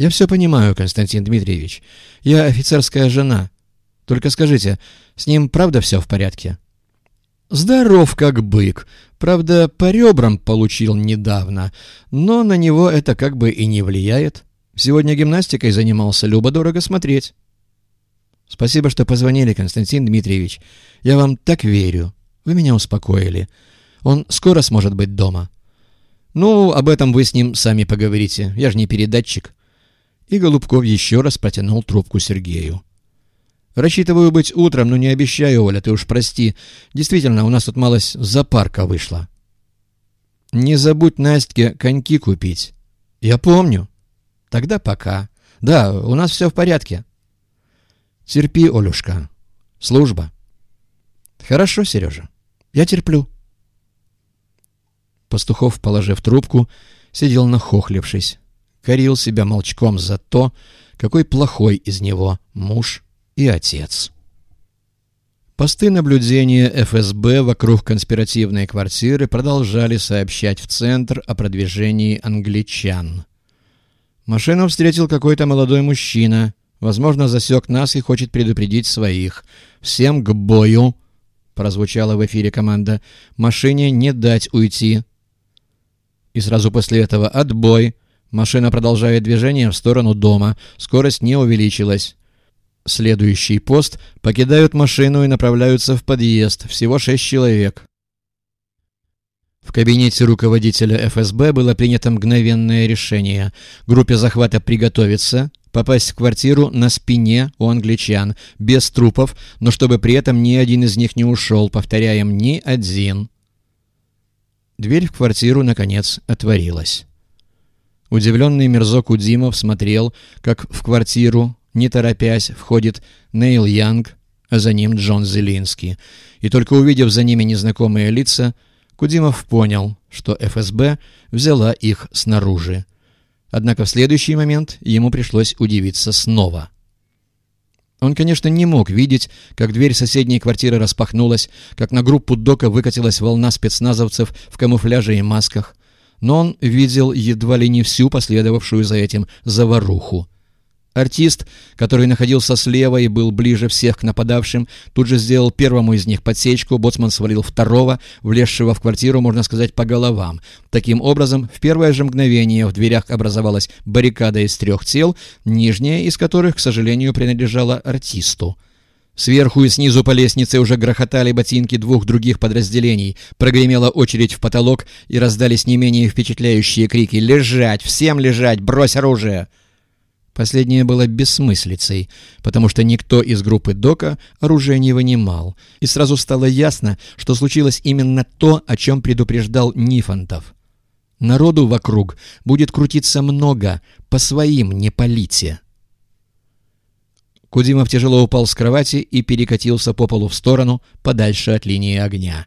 «Я все понимаю, Константин Дмитриевич. Я офицерская жена. Только скажите, с ним правда все в порядке?» «Здоров как бык. Правда, по ребрам получил недавно, но на него это как бы и не влияет. Сегодня гимнастикой занимался, любо-дорого смотреть». «Спасибо, что позвонили, Константин Дмитриевич. Я вам так верю. Вы меня успокоили. Он скоро сможет быть дома». «Ну, об этом вы с ним сами поговорите. Я же не передатчик». И Голубков еще раз протянул трубку Сергею. «Рассчитываю быть утром, но не обещаю, Оля, ты уж прости. Действительно, у нас тут малость запарка вышла». «Не забудь Настке коньки купить». «Я помню». «Тогда пока. Да, у нас все в порядке». «Терпи, Олюшка. Служба». «Хорошо, Сережа. Я терплю». Пастухов, положив трубку, сидел нахохлившись корил себя молчком за то, какой плохой из него муж и отец. Посты наблюдения ФСБ вокруг конспиративной квартиры продолжали сообщать в центр о продвижении англичан. Машину встретил какой-то молодой мужчина, возможно, засек нас и хочет предупредить своих. «Всем к бою!» — прозвучала в эфире команда. «Машине не дать уйти!» И сразу после этого «Отбой!» Машина продолжает движение в сторону дома. Скорость не увеличилась. Следующий пост покидают машину и направляются в подъезд. Всего шесть человек. В кабинете руководителя ФСБ было принято мгновенное решение. Группе захвата приготовиться, попасть в квартиру на спине у англичан, без трупов, но чтобы при этом ни один из них не ушел, повторяем, ни один. Дверь в квартиру, наконец, отворилась. Удивленный мерзок Удимов смотрел, как в квартиру, не торопясь, входит Нейл Янг, а за ним Джон Зелинский. И только увидев за ними незнакомые лица, Кудимов понял, что ФСБ взяла их снаружи. Однако в следующий момент ему пришлось удивиться снова. Он, конечно, не мог видеть, как дверь соседней квартиры распахнулась, как на группу Дока выкатилась волна спецназовцев в камуфляже и масках, но он видел едва ли не всю последовавшую за этим заваруху. Артист, который находился слева и был ближе всех к нападавшим, тут же сделал первому из них подсечку, боцман свалил второго, влезшего в квартиру, можно сказать, по головам. Таким образом, в первое же мгновение в дверях образовалась баррикада из трех тел, нижняя из которых, к сожалению, принадлежала артисту. Сверху и снизу по лестнице уже грохотали ботинки двух других подразделений. Прогремела очередь в потолок и раздались не менее впечатляющие крики «Лежать! Всем лежать! Брось оружие!» Последнее было бессмыслицей, потому что никто из группы Дока оружие не вынимал, и сразу стало ясно, что случилось именно то, о чем предупреждал Нифонтов. Народу вокруг будет крутиться много, по своим не полите. Кудимов тяжело упал с кровати и перекатился по полу в сторону, подальше от линии огня.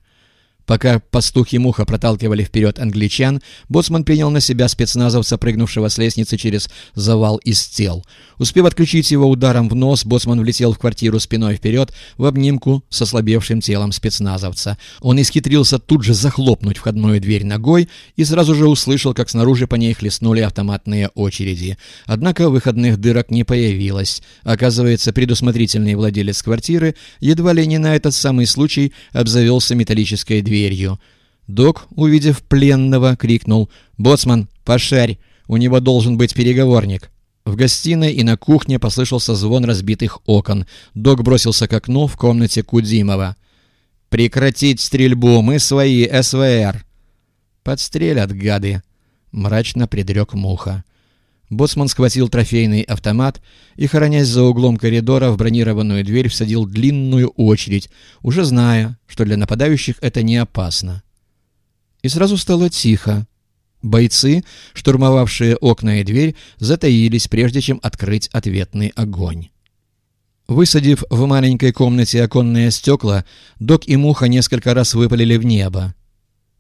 Пока пастух и муха проталкивали вперед англичан, боцман принял на себя спецназовца, прыгнувшего с лестницы через завал из тел. Успев отключить его ударом в нос, боцман влетел в квартиру спиной вперед в обнимку с ослабевшим телом спецназовца. Он исхитрился тут же захлопнуть входную дверь ногой и сразу же услышал, как снаружи по ней хлестнули автоматные очереди. Однако выходных дырок не появилось. Оказывается, предусмотрительный владелец квартиры едва ли не на этот самый случай обзавелся металлической дверью дверью. Док, увидев пленного, крикнул «Боцман, пошарь! У него должен быть переговорник!» В гостиной и на кухне послышался звон разбитых окон. Док бросился к окну в комнате Кудимова. «Прекратить стрельбу! Мы свои, СВР!» «Подстрелят, гады!» — мрачно предрек Муха. Боцман схватил трофейный автомат и, хоронясь за углом коридора, в бронированную дверь всадил длинную очередь, уже зная, что для нападающих это не опасно. И сразу стало тихо. Бойцы, штурмовавшие окна и дверь, затаились, прежде чем открыть ответный огонь. Высадив в маленькой комнате оконные стекла, док и муха несколько раз выпалили в небо.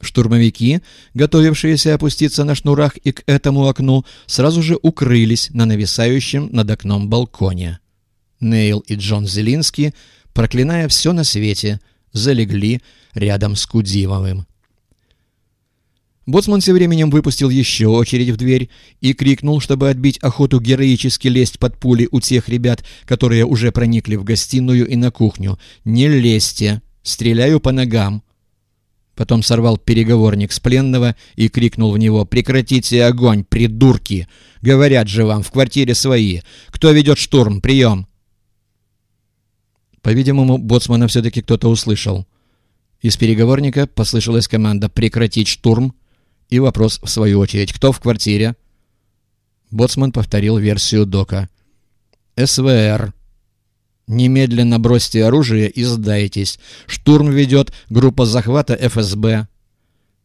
Штурмовики, готовившиеся опуститься на шнурах и к этому окну, сразу же укрылись на нависающем над окном балконе. Нейл и Джон Зелинский, проклиная все на свете, залегли рядом с Кудимовым. Боцман тем временем выпустил еще очередь в дверь и крикнул, чтобы отбить охоту героически лезть под пули у тех ребят, которые уже проникли в гостиную и на кухню. «Не лезьте! Стреляю по ногам!» Потом сорвал переговорник с пленного и крикнул в него «Прекратите огонь, придурки! Говорят же вам, в квартире свои! Кто ведет штурм? Прием!» По-видимому, боцмана все-таки кто-то услышал. Из переговорника послышалась команда «Прекратить штурм!» И вопрос, в свою очередь, кто в квартире? Боцман повторил версию Дока. «СВР. Немедленно бросьте оружие и сдайтесь. Штурм ведет группа захвата ФСБ».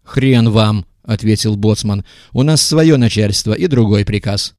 «Хрен вам!» — ответил Боцман. «У нас свое начальство и другой приказ».